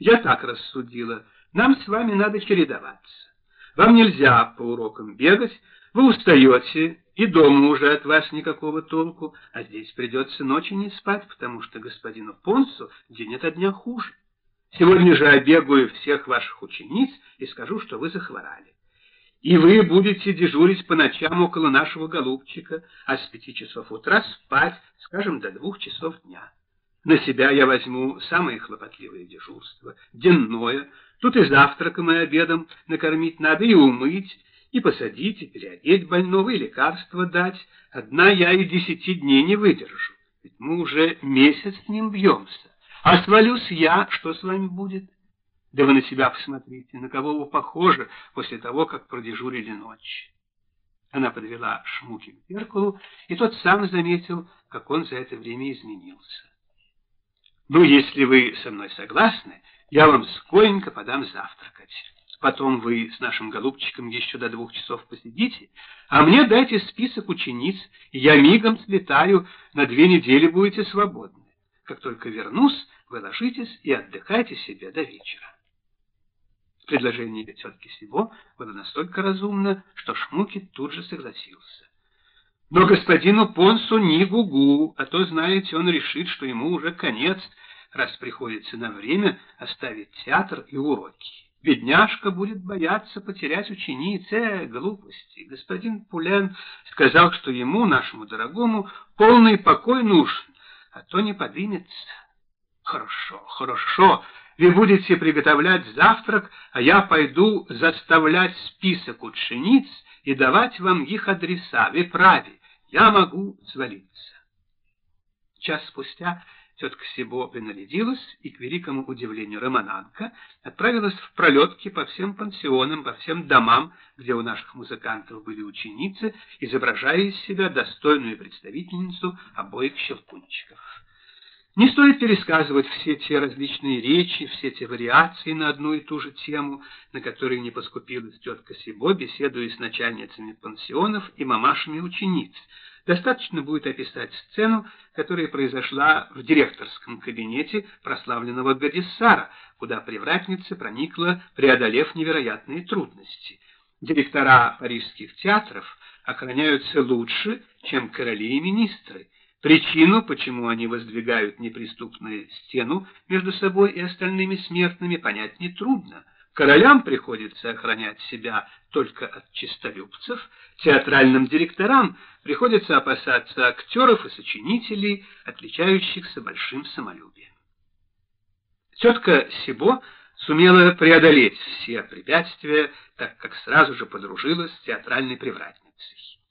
Я так рассудила. Нам с вами надо чередоваться. Вам нельзя по урокам бегать, вы устаете, и дома уже от вас никакого толку, а здесь придется ночи не спать, потому что господину Понсу день ото дня хуже. Сегодня же обегаю всех ваших учениц и скажу, что вы захворали. И вы будете дежурить по ночам около нашего голубчика, а с пяти часов утра спать, скажем, до двух часов дня. На себя я возьму самые хлопотливые дежурства, денное, тут и завтраком, и обедом накормить надо, и умыть, и посадить, и переодеть больного, и лекарства дать. Одна я и десяти дней не выдержу, ведь мы уже месяц с ним бьемся. А свалюсь я, что с вами будет? Да вы на себя посмотрите, на кого вы похожи после того, как продежурили ночь. Она подвела Шмуки к зеркалу, и тот сам заметил, как он за это время изменился. Ну, если вы со мной согласны, я вам скоренько подам завтракать. Потом вы с нашим голубчиком еще до двух часов посидите, а мне дайте список учениц, и я мигом слетаю, на две недели будете свободны. Как только вернусь, вы ложитесь и отдыхайте себе до вечера. Предложение тетки Сибо было настолько разумно, что Шмуки тут же согласился. Но господину Понсу не гугу, а то, знаете, он решит, что ему уже конец, раз приходится на время оставить театр и уроки. Бедняжка будет бояться потерять учениц. Э, глупости. Господин Пулен сказал, что ему, нашему дорогому, полный покой нужен, а то не подымется. Хорошо, хорошо. Вы будете приготовлять завтрак, а я пойду заставлять список учениц и давать вам их адреса. Вы правы, я могу свалиться. Час спустя тетка Сибо принарядилась и, к великому удивлению Романанка, отправилась в пролетки по всем пансионам, по всем домам, где у наших музыкантов были ученицы, изображая из себя достойную представительницу обоих щелкунчиков. Не стоит пересказывать все те различные речи, все те вариации на одну и ту же тему, на которые не поскупилась тетка Сибо, беседуя с начальницами пансионов и мамашами учениц. Достаточно будет описать сцену, которая произошла в директорском кабинете прославленного Гадиссара, куда привратница проникла, преодолев невероятные трудности. Директора парижских театров охраняются лучше, чем короли и министры, Причину, почему они воздвигают неприступную стену между собой и остальными смертными, понять нетрудно. Королям приходится охранять себя только от честолюбцев, театральным директорам приходится опасаться актеров и сочинителей, отличающихся большим самолюбием. Тетка Сибо сумела преодолеть все препятствия, так как сразу же подружилась с театральной привратницей.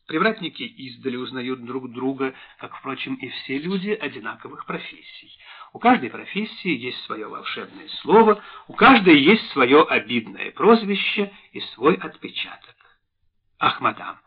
Привратники издали узнают друг друга, как, впрочем, и все люди одинаковых профессий. У каждой профессии есть свое волшебное слово, у каждой есть свое обидное прозвище и свой отпечаток. «Ах, мадам,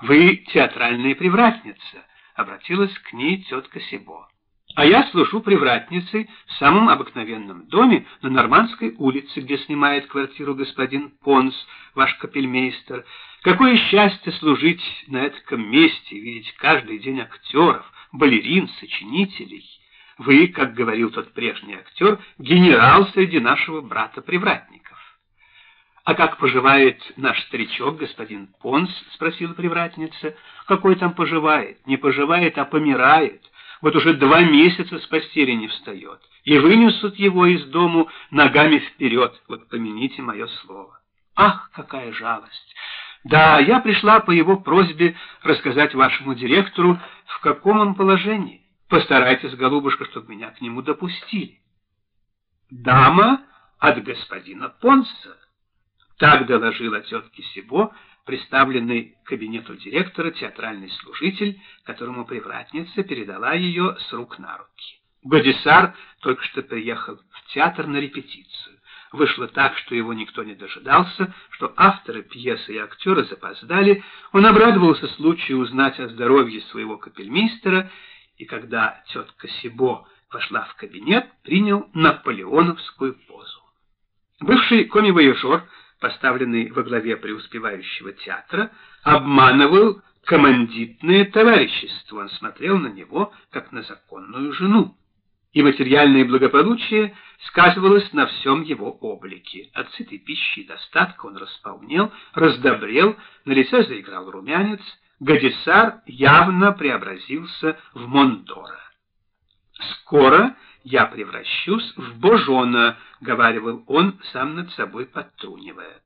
вы театральная привратница», — обратилась к ней тетка Сибо. А я служу привратницей в самом обыкновенном доме на Нормандской улице, где снимает квартиру господин Понс, ваш капельмейстер. Какое счастье служить на этом месте, видеть каждый день актеров, балерин, сочинителей. Вы, как говорил тот прежний актер, генерал среди нашего брата-привратников. «А как поживает наш старичок, господин Понс?» — спросила привратница. «Какой там поживает? Не поживает, а помирает» вот уже два месяца с постели не встает, и вынесут его из дому ногами вперед, вот помяните мое слово. Ах, какая жалость! Да, я пришла по его просьбе рассказать вашему директору, в каком он положении. Постарайтесь, голубушка, чтобы меня к нему допустили. Дама от господина Понса. Так доложила тетке Сибо, представленный кабинету директора театральный служитель, которому привратница передала ее с рук на руки. Годисар только что приехал в театр на репетицию. Вышло так, что его никто не дожидался, что авторы пьесы и актеры запоздали. Он обрадовался случаю узнать о здоровье своего капельмейстера, и когда тетка Сибо вошла в кабинет, принял наполеоновскую позу. Бывший коми-вояжер поставленный во главе преуспевающего театра, обманывал командитное товарищество. Он смотрел на него, как на законную жену. и материальное благополучие сказывалось на всем его облике. От сытой пищи и достатка он располнел, раздобрел, на лице заиграл румянец, Гадисар явно преобразился в Мондора. «Скоро я превращусь в Божона», — говаривал он, сам над собой подтрунивая.